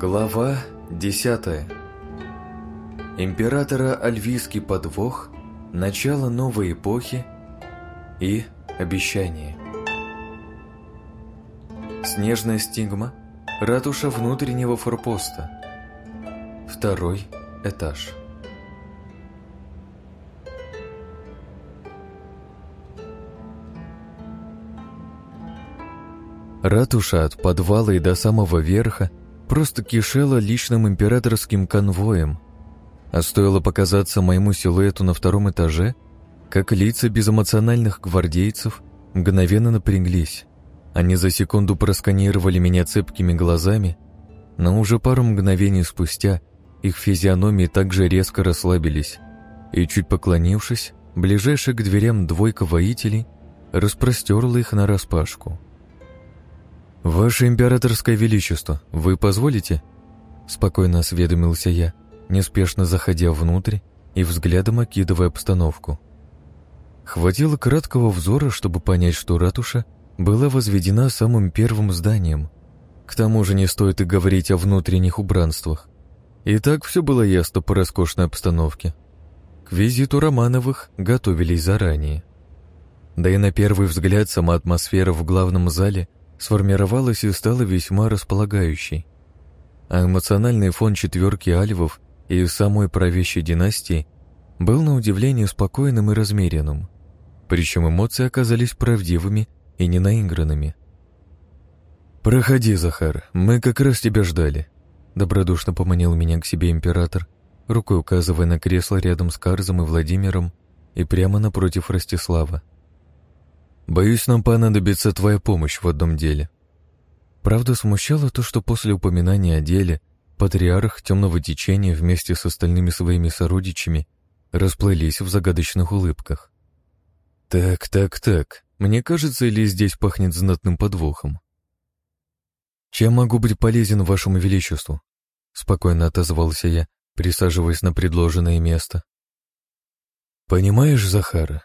Глава 10. Императора Альвийский подвох, начало новой эпохи и обещание. Снежная стигма, ратуша внутреннего форпоста. Второй этаж. Ратуша от подвала и до самого верха просто кишела личным императорским конвоем. А стоило показаться моему силуэту на втором этаже, как лица безэмоциональных гвардейцев мгновенно напряглись. Они за секунду просканировали меня цепкими глазами, но уже пару мгновений спустя их физиономии также резко расслабились, и, чуть поклонившись, ближайшая к дверям двойка воителей распростерла их нараспашку. «Ваше императорское величество, вы позволите?» Спокойно осведомился я, неспешно заходя внутрь и взглядом окидывая обстановку. Хватило краткого взора, чтобы понять, что ратуша была возведена самым первым зданием. К тому же не стоит и говорить о внутренних убранствах. И так все было ясно по роскошной обстановке. К визиту Романовых готовились заранее. Да и на первый взгляд сама атмосфера в главном зале – сформировалась и стала весьма располагающей. А эмоциональный фон четверки альвов и самой правящей династии был на удивление спокойным и размеренным. Причем эмоции оказались правдивыми и не наигранными. «Проходи, Захар, мы как раз тебя ждали», — добродушно поманил меня к себе император, рукой указывая на кресло рядом с Карзом и Владимиром и прямо напротив Ростислава. Боюсь, нам понадобится твоя помощь в одном деле. Правда, смущало то, что после упоминания о деле патриарх темного течения вместе с остальными своими сородичами расплылись в загадочных улыбках. Так, так, так, мне кажется, или здесь пахнет знатным подвохом. Чем могу быть полезен вашему величеству? Спокойно отозвался я, присаживаясь на предложенное место. Понимаешь, Захара,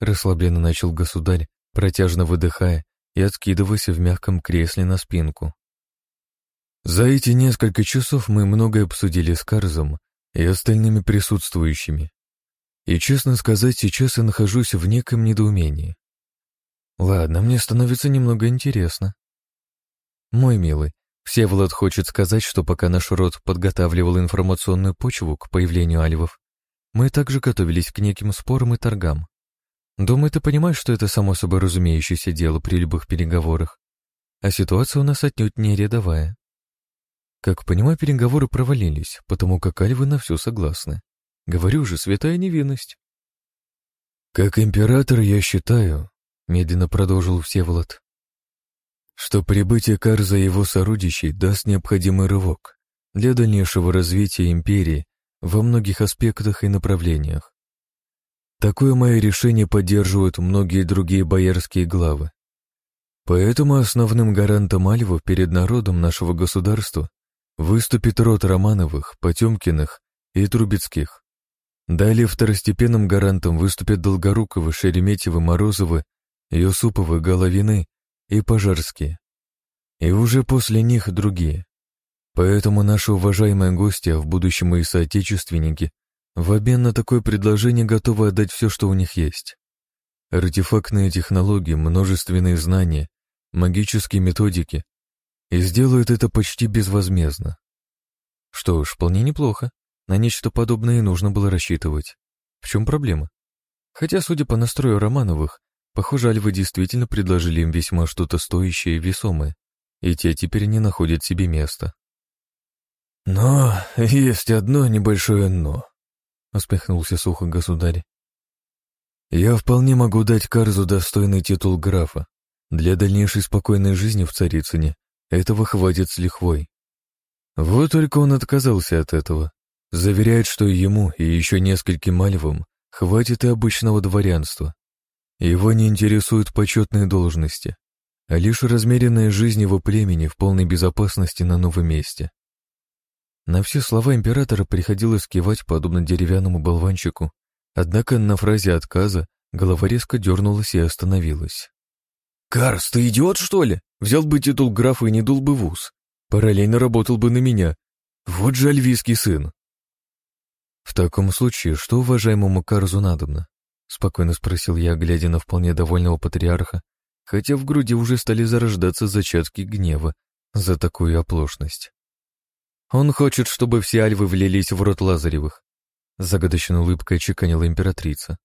расслабленно начал государь, протяжно выдыхая и откидываясь в мягком кресле на спинку. За эти несколько часов мы многое обсудили с Карзом и остальными присутствующими. И, честно сказать, сейчас я нахожусь в неком недоумении. Ладно, мне становится немного интересно. Мой милый, Всеволод хочет сказать, что пока наш род подготавливал информационную почву к появлению альвов, мы также готовились к неким спорам и торгам. Думаю, ты понимаешь, что это само собой разумеющееся дело при любых переговорах. А ситуация у нас отнюдь не рядовая. Как понимаю, переговоры провалились, потому как альвы на все согласны. Говорю же, святая невинность. Как император я считаю, медленно продолжил Всеволод, что прибытие Карза и его сородичей даст необходимый рывок для дальнейшего развития империи во многих аспектах и направлениях. Такое мое решение поддерживают многие другие боярские главы. Поэтому основным гарантом Альвов перед народом нашего государства выступит род Романовых, Потемкиных и Трубецких. Далее второстепенным гарантом выступят Долгоруковы, Шереметьевы, Морозовы, Юсуповы, Головины и Пожарские. И уже после них другие. Поэтому наши уважаемые гости, а в будущем и соотечественники, в обмен на такое предложение готовы отдать все, что у них есть. Артефактные технологии, множественные знания, магические методики. И сделают это почти безвозмездно. Что ж, вполне неплохо. На нечто подобное и нужно было рассчитывать. В чем проблема? Хотя, судя по настрою Романовых, похоже, альвы действительно предложили им весьма что-то стоящее и весомое, и те теперь не находят себе места. Но есть одно небольшое «но» усмехнулся сухо государь. Я вполне могу дать Карзу достойный титул графа. Для дальнейшей спокойной жизни в Царицыне этого хватит с лихвой. Вот только он отказался от этого. Заверяет, что ему и еще нескольким альвам хватит и обычного дворянства. Его не интересуют почетные должности, а лишь размеренная жизнь его племени в полной безопасности на новом месте. На все слова императора приходилось кивать подобно деревянному болванчику, однако на фразе отказа голова резко дернулась и остановилась. «Карс, ты идиот, что ли? Взял бы титул графа и не дул бы в ус. Параллельно работал бы на меня. Вот же альвийский сын. В таком случае, что уважаемому Карзу надобно? Спокойно спросил я, глядя на вполне довольного патриарха, хотя в груди уже стали зарождаться зачатки гнева за такую оплошность. Он хочет, чтобы все альвы влились в рот Лазаревых. Загадочной улыбкой чеканила императрица.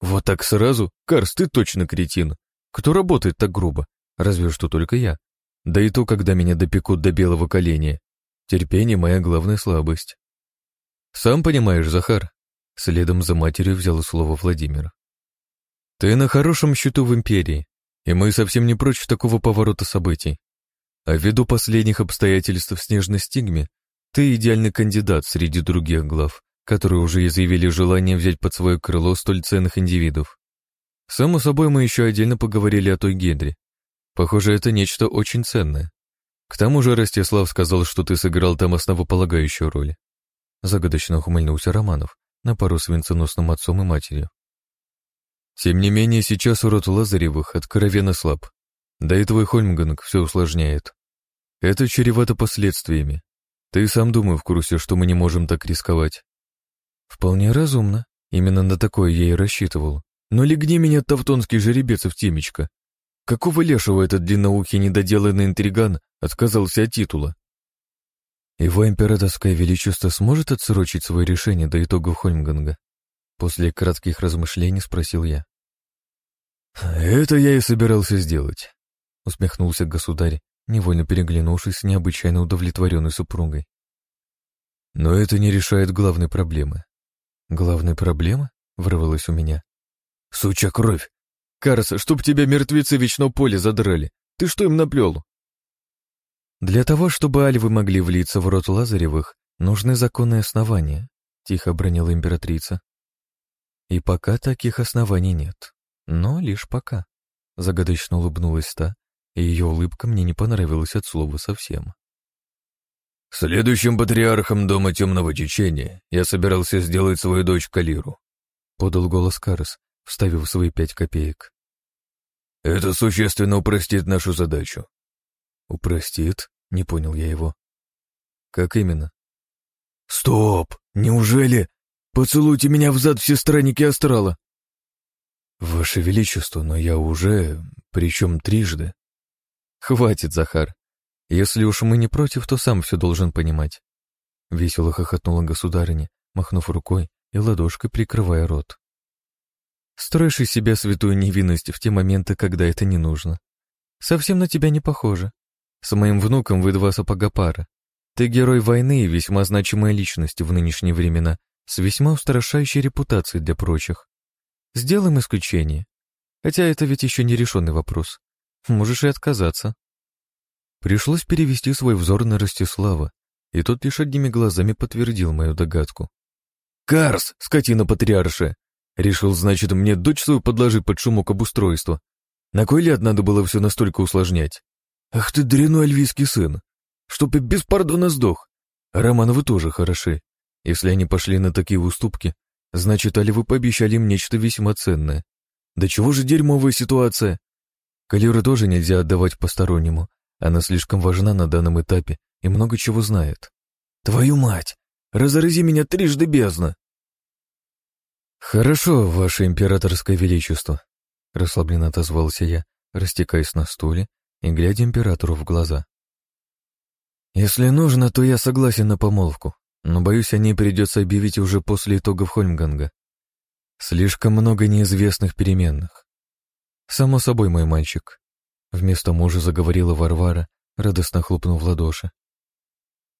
Вот так сразу? Карс, ты точно кретин. Кто работает так грубо? Разве что только я. Да и то, когда меня допекут до белого коленя. Терпение — моя главная слабость. Сам понимаешь, Захар. Следом за матерью взял слово Владимир. Ты на хорошем счету в империи, и мы совсем не прочь такого поворота событий. А ввиду последних обстоятельств снежной стигме, ты идеальный кандидат среди других глав, которые уже заявили желание взять под свое крыло столь ценных индивидов. Само собой, мы еще отдельно поговорили о той Гедре. Похоже, это нечто очень ценное. К тому же Ростислав сказал, что ты сыграл там основополагающую роль. Загадочно ухмыльнулся Романов на пару с венценосным отцом и матерью. Тем не менее, сейчас урод Лазаревых откровенно слаб. Да и твой Хольмганг все усложняет. Это чревато последствиями. Ты сам думаю в курсе, что мы не можем так рисковать. Вполне разумно. Именно на такое я и рассчитывал. Но легни меня, тавтонский жеребец в темечко. Какого лешего этот длинноухий недоделанный интриган отказался от титула? Его императорское величество сможет отсрочить свое решение до итогов Хольмганга? После кратких размышлений спросил я. «Это я и собирался сделать», — усмехнулся государь, невольно переглянувшись с необычайно удовлетворенной супругой. «Но это не решает главной проблемы». «Главной проблемы?» — вырвалось у меня. «Суча кровь! Карс, чтоб тебя мертвецы вечно поле задрали! Ты что им наплел?» «Для того, чтобы альвы могли влиться в рот Лазаревых, нужны законные основания», — тихо бронила императрица. «И пока таких оснований нет. Но лишь пока», — загадочно улыбнулась та, ее улыбка мне не понравилась от слова совсем. «Следующим патриархом Дома Темного Течения я собирался сделать свою дочь Калиру», — подал голос Карс, вставив свои пять копеек. «Это существенно упростит нашу задачу». «Упростит?» — не понял я его. «Как именно?» «Стоп! Неужели? Поцелуйте меня взад все странники астрала!» «Ваше Величество, но я уже... причем трижды». «Хватит, Захар. Если уж мы не против, то сам все должен понимать». Весело хохотнула государыня, махнув рукой и ладошкой прикрывая рот. «Строишь из себя святую невинность в те моменты, когда это не нужно. Совсем на тебя не похоже. С моим внуком вы два сапога пара. Ты герой войны и весьма значимая личность в нынешние времена, с весьма устрашающей репутацией для прочих. Сделаем исключение. Хотя это ведь еще не решенный вопрос. Можешь и отказаться. Пришлось перевести свой взор на Ростислава, и тот лишь одними глазами подтвердил мою догадку. «Карс, скотина патриарша! Решил, значит, мне дочь свою подложить под шумок обустройства. На кой ляд надо было все настолько усложнять? Ах ты дряной альвийский сын! Чтоб и без пардона сдох! Романовы тоже хороши. Если они пошли на такие уступки, значит, альвы пообещали им нечто весьма ценное. Да чего же дерьмовая ситуация? Калиру тоже нельзя отдавать постороннему, она слишком важна на данном этапе и много чего знает. Твою мать! Разрази меня трижды бездна! Хорошо, ваше императорское величество, расслабленно отозвался я, растекаясь на стуле и глядя императору в глаза. Если нужно, то я согласен на помолвку, но, боюсь, о ней придется объявить уже после итогов Хольмганга. Слишком много неизвестных переменных. Само собой, мой мальчик, Вместо мужа заговорила Варвара, радостно хлопнув в ладоши.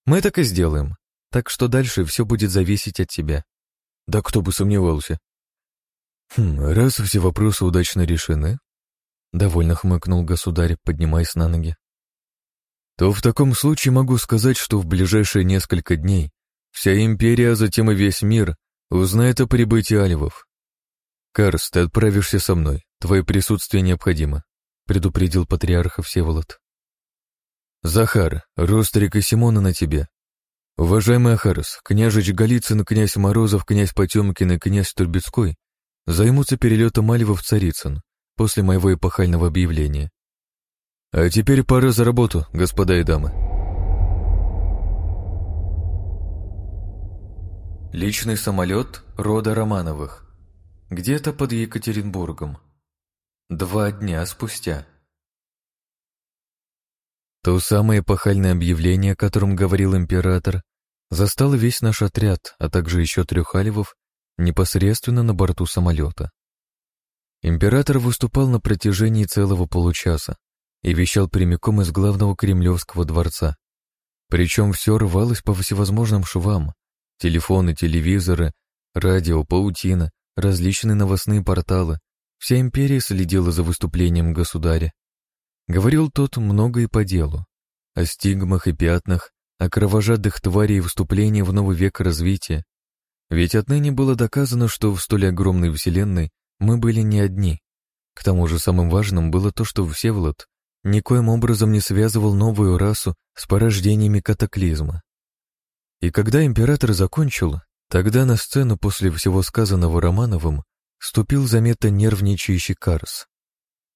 «Мы так и сделаем, так что дальше все будет зависеть от тебя». «Да кто бы сомневался». «Хм, раз все вопросы удачно решены», — довольно хмыкнул государь, поднимаясь на ноги, «то в таком случае могу сказать, что в ближайшие несколько дней вся империя, а затем и весь мир узнает о прибытии альвов. Карс, ты отправишься со мной, «Твое присутствие необходимо», — предупредил патриарха Всеволод. «Захар, Рострик и Симона на тебе. Уважаемый Ахарос, княжич Голицын, князь Морозов, князь Потемкин и князь Турбецкой займутся перелетом Алива в Царицын после моего эпохального объявления. А теперь пора за работу, господа и дамы». Личный самолет рода Романовых. Где-то под Екатеринбургом. Два дня спустя. То самое эпохальное объявление, о котором говорил император, застало весь наш отряд, а также еще трех альвов, непосредственно на борту самолета. Император выступал на протяжении целого получаса и вещал прямиком из главного кремлевского дворца. Причем все рвалось по всевозможным швам. Телефоны, телевизоры, радио, паутина, различные новостные порталы. Вся империя следила за выступлением государя. Говорил тот много и по делу. О стигмах и пятнах, о кровожадных тварей и вступлении в новый век развития. Ведь отныне было доказано, что в столь огромной вселенной мы были не одни. К тому же самым важным было то, что Всеволод никоим образом не связывал новую расу с порождениями катаклизма. И когда император закончил, тогда на сцену после всего сказанного Романовым ступил заметно нервничающий Карс.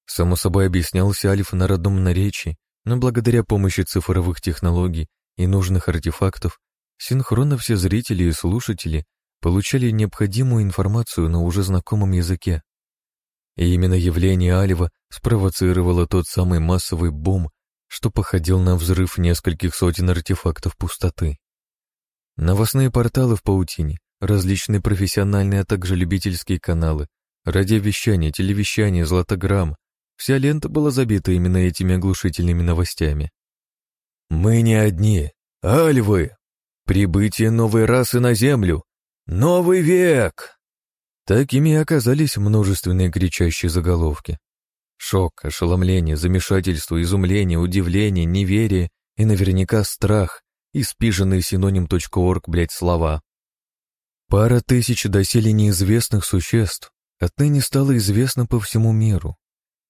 Само собой объяснялся Альф на родном наречии, но благодаря помощи цифровых технологий и нужных артефактов синхронно все зрители и слушатели получали необходимую информацию на уже знакомом языке. И именно явление Алева спровоцировало тот самый массовый бум, что походил на взрыв нескольких сотен артефактов пустоты. Новостные порталы в паутине, различные профессиональные, а также любительские каналы, радиовещание, телевещание, златограмм, вся лента была забита именно этими оглушительными новостями. «Мы не одни, альвы! Прибытие новой расы на Землю! Новый век!» Такими и оказались множественные кричащие заголовки. Шок, ошеломление, замешательство, изумление, удивление, неверие и наверняка страх и спиженные синоним.орг, блять, слова. Пара тысяч доселе неизвестных существ отныне стало известно по всему миру.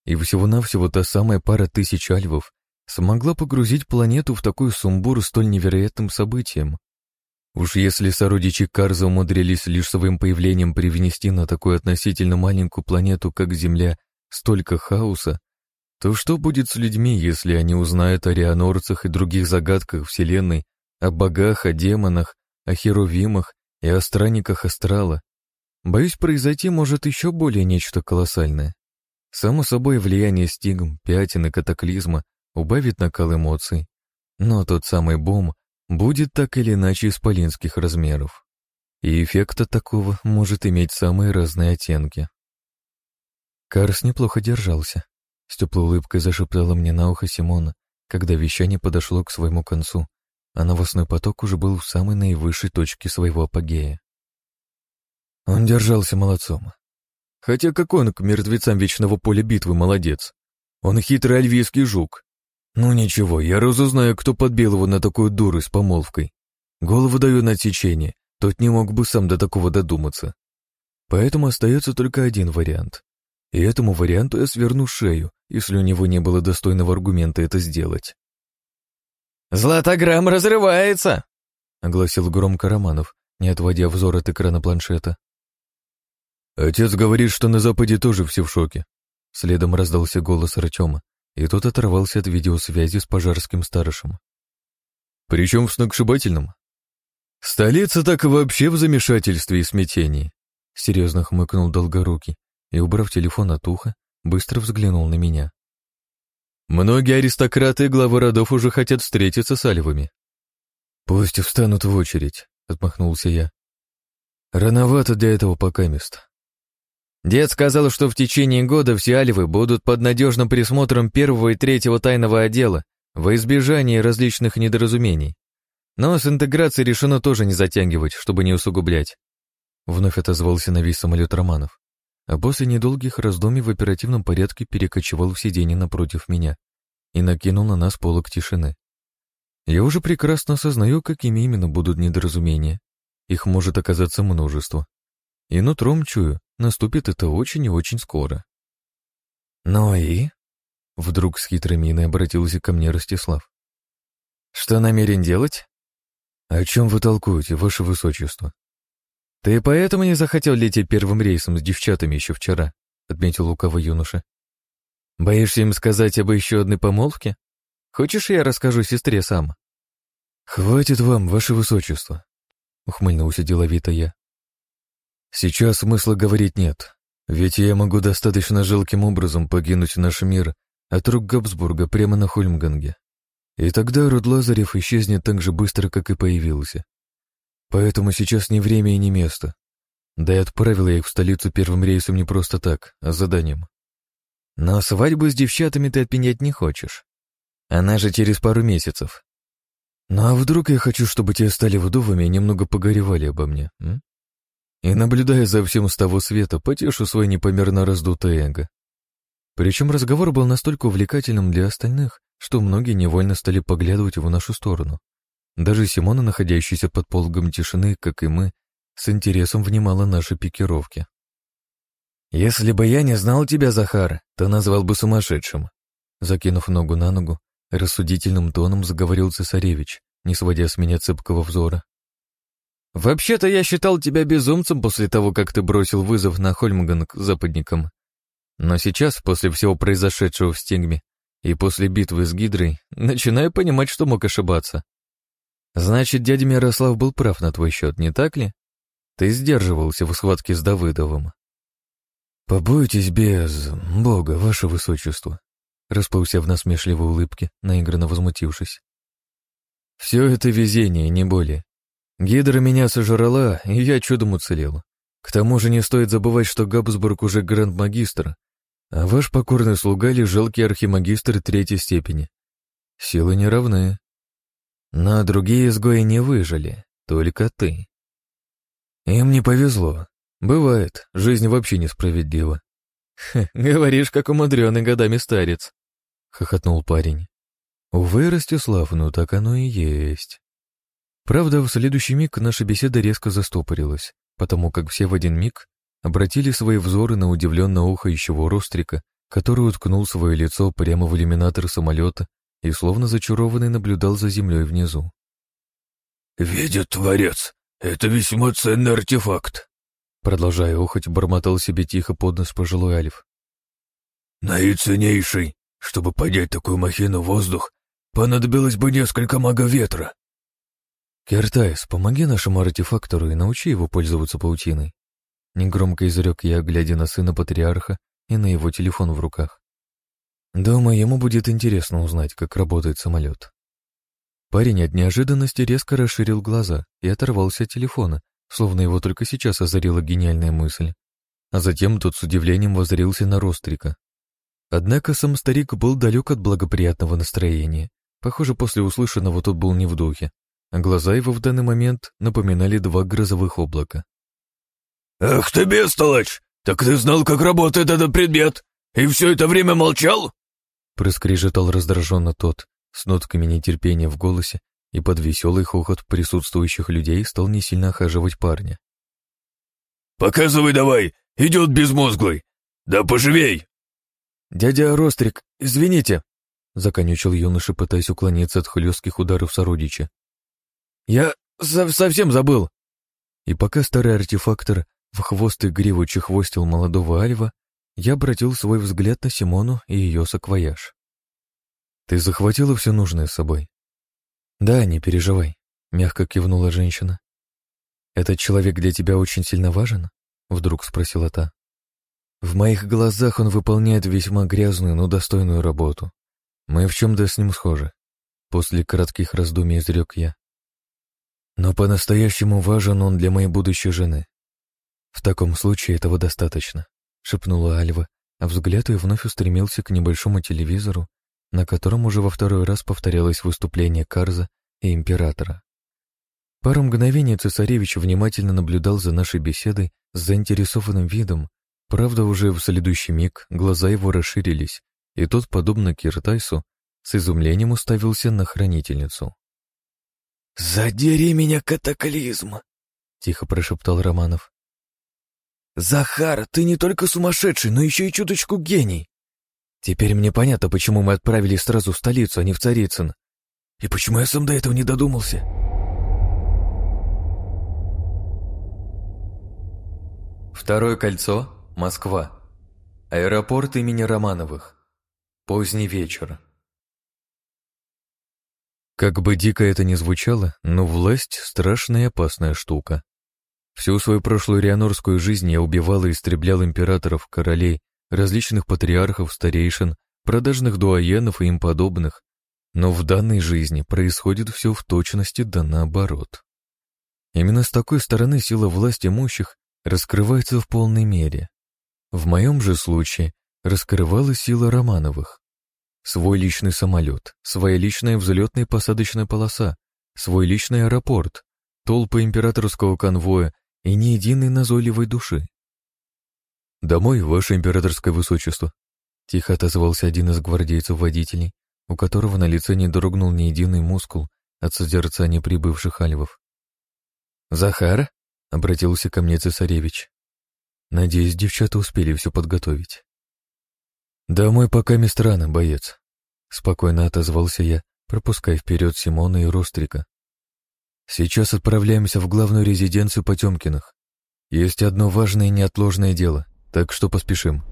И всего-навсего та самая пара тысяч альвов смогла погрузить планету в такой сумбур столь невероятным событием. Уж если сородичи Карза умудрились лишь своим появлением привнести на такую относительно маленькую планету, как Земля, столько хаоса, то что будет с людьми, если они узнают о рианорцах и других загадках Вселенной, о богах, о демонах, о херувимах и о странниках Астрала? Боюсь, произойти может еще более нечто колоссальное. Само собой, влияние стигм, пятен и катаклизма убавит накал эмоций, но тот самый бом будет так или иначе исполинских размеров. И эффекта такого может иметь самые разные оттенки. Карс неплохо держался. С теплой улыбкой зашептала мне на ухо Симона, когда вещание подошло к своему концу, а новостной поток уже был в самой наивысшей точке своего апогея. Он держался молодцом. Хотя какой он к мертвецам вечного поля битвы молодец. Он хитрый альвийский жук, ну ничего, я разузнаю, кто подбил его на такую дуру с помолвкой. Голову даю на отсечение, тот не мог бы сам до такого додуматься. Поэтому остается только один вариант. И этому варианту я сверну шею, если у него не было достойного аргумента это сделать. «Златограмм разрывается!» — огласил громко Романов, не отводя взор от экрана планшета. «Отец говорит, что на Западе тоже все в шоке», — следом раздался голос Артема, и тот оторвался от видеосвязи с пожарским старшим. Причем в сногсшибательном. Столица так вообще в замешательстве и смятении. Серьезно хмыкнул Долгорукий и, убрав телефон от уха, быстро взглянул на меня. Многие аристократы и главы родов уже хотят встретиться с Альвами. Пусть встанут в очередь, отмахнулся я. Рановато для этого пока мест. Дед сказал, что в течение года все альвы будут под надежным присмотром первого и третьего тайного отдела во избежание различных недоразумений. Но с интеграцией решено тоже не затягивать, чтобы не усугублять. Вновь отозвался на весь самолет Романов, а после недолгих раздумий в оперативном порядке перекочевал в сиденье напротив меня и накинул на нас полок тишины. Я уже прекрасно осознаю, какими именно будут недоразумения. Их может оказаться множество. И нутром чую, наступит это очень и очень скоро. «Ну и?» — вдруг с хитрой миной обратился ко мне Ростислав. «Что намерен делать?» «О чем вы толкуете, ваше высочество?» «Ты поэтому не захотел лететь первым рейсом с девчатами еще вчера», — отметил лукавый юноша. «Боишься им сказать об еще одной помолвке? Хочешь, я расскажу сестре сам?» «Хватит вам, ваше высочество», — ухмыльнулся деловито я. «Сейчас смысла говорить нет, ведь я могу достаточно жалким образом покинуть наш мир от рук Габсбурга прямо на Хольмганге. И тогда Род Лазарев исчезнет так же быстро, как и появился. Поэтому сейчас не время и не место. Да и отправил я их в столицу первым рейсом не просто так, а с заданием. Но свадьбу с девчатами ты отменять не хочешь. Она же через пару месяцев. Ну а вдруг я хочу, чтобы те стали вдовами и немного погоревали обо мне, м? И, наблюдая за всем с того света, потешу свой непомерно раздутое эго. Причем разговор был настолько увлекательным для остальных, что многие невольно стали поглядывать в нашу сторону. Даже Симона, находящаяся под пологом тишины, как и мы, с интересом внимала наши пикировки. «Если бы я не знал тебя, Захар, то назвал бы сумасшедшим». Закинув ногу на ногу, рассудительным тоном заговорил цесаревич, не сводя с меня цепкого взора. «Вообще-то я считал тебя безумцем после того, как ты бросил вызов на Хольмганг западникам. Но сейчас, после всего произошедшего в Стигме и после битвы с Гидрой, начинаю понимать, что мог ошибаться. Значит, дядя Мирослав был прав на твой счет, не так ли? Ты сдерживался в схватке с Давыдовым. «Побойтесь без Бога, ваше высочество», расплылся в насмешливой улыбке, наигранно возмутившись. «Все это везение, не более. Гидра меня сожрала, и я чудом уцелел. К тому же не стоит забывать, что Габсбург уже гранд-магистр, а ваш покорный слуга лишь жалкий архимагистр третьей степени. Силы не равны. Но другие изгои не выжили, только ты. Им не повезло. Бывает, жизнь вообще несправедлива. «Говоришь, как умудренный годами старец», — хохотнул парень. «Увы, Ростислав, ну так оно и есть». Правда, в следующий миг наша беседа резко застопорилась, потому как все в один миг обратили свои взоры на удивленно ухающего Рострика, который уткнул свое лицо прямо в иллюминатор самолета и словно зачарованный наблюдал за землей внизу. «Видит Творец, это весьма ценный артефакт», Продолжая охоть, бормотал себе тихо под нос пожилой Альф. «Наиценнейший. Чтобы поднять такую махину в воздух, понадобилось бы несколько мага ветра». «Кертайс, помоги нашему артефактору и научи его пользоваться паутиной». Негромко изрек я, глядя на сына патриарха и на его телефон в руках. Думаю, ему будет интересно узнать, как работает самолет. Парень от неожиданности резко расширил глаза и оторвался от телефона, словно его только сейчас озарила гениальная мысль. А затем тот с удивлением воззрился на Рострика. Однако сам старик был далек от благоприятного настроения. Похоже, после услышанного тот был не в духе, а глаза его в данный момент напоминали два грозовых облака. «Ах ты, бестолочь! Так ты знал, как работает этот предмет, и все это время молчал?» Проскрежетал раздраженно тот, с нотками нетерпения в голосе и под веселый хохот присутствующих людей стал не сильно охаживать парня. «Показывай давай, идет безмозглый! Да поживей!» «Дядя Рострик, извините!» — законючил юноша, пытаясь уклониться от хлестких ударов сородича. «Я со совсем забыл!» И пока старый артефактор в хвост и гриву чехвостил молодого Альва, я обратил свой взгляд на Симону и ее саквояж. «Ты захватила все нужное с собой?» «Да, не переживай», — мягко кивнула женщина. «Этот человек для тебя очень сильно важен?» — вдруг спросила та. «В моих глазах он выполняет весьма грязную, но достойную работу. Мы в чем-то с ним схожи», — после коротких раздумий изрек я. «Но по-настоящему важен он для моей будущей жены. В таком случае этого достаточно», — шепнула Альва, а взгляд ее вновь устремился к небольшому телевизору, на котором уже во второй раз повторялось выступление Карза и Императора. Пару мгновений цесаревич внимательно наблюдал за нашей беседой с заинтересованным видом, правда, уже в следующий миг глаза его расширились, и тот, подобно Киртайсу, с изумлением уставился на хранительницу. «Задери меня, катаклизм!» — тихо прошептал Романов. «Захар, ты не только сумасшедший, но еще и чуточку гений. Теперь мне понятно, почему мы отправились сразу в столицу, а не в Царицын. И почему я сам до этого не додумался. Второе кольцо, Москва. Аэропорт имени Романовых. Поздний вечер. Как бы дико это ни звучало, но власть — страшная и опасная штука. Всю свою прошлую рианорскую жизнь я убивал и истреблял императоров, королей, различных патриархов, старейшин, продажных дуаенов и им подобных, но в данной жизни происходит все в точности да наоборот. Именно с такой стороны сила власти имущих раскрывается в полной мере. В моем же случае раскрывалась сила Романовых. Свой личный самолет, своя личная взлетная посадочная полоса, свой личный аэропорт, толпы императорского конвоя и ни единой назойливой души. «Домой, ваше императорское высочество», — тихо отозвался один из гвардейцев-водителей, у которого на лице не дрогнул ни единый мускул от созерцания прибывших альвов. «Захар?» — обратился ко мне цесаревич. Надеюсь, девчата успели все подготовить. «Домой пока мест рано, боец», — спокойно отозвался я, пропуская вперед Симона и Рострика. Сейчас отправляемся в главную резиденцию Потемкиных. Есть одно важное и неотложное дело, так что поспешим.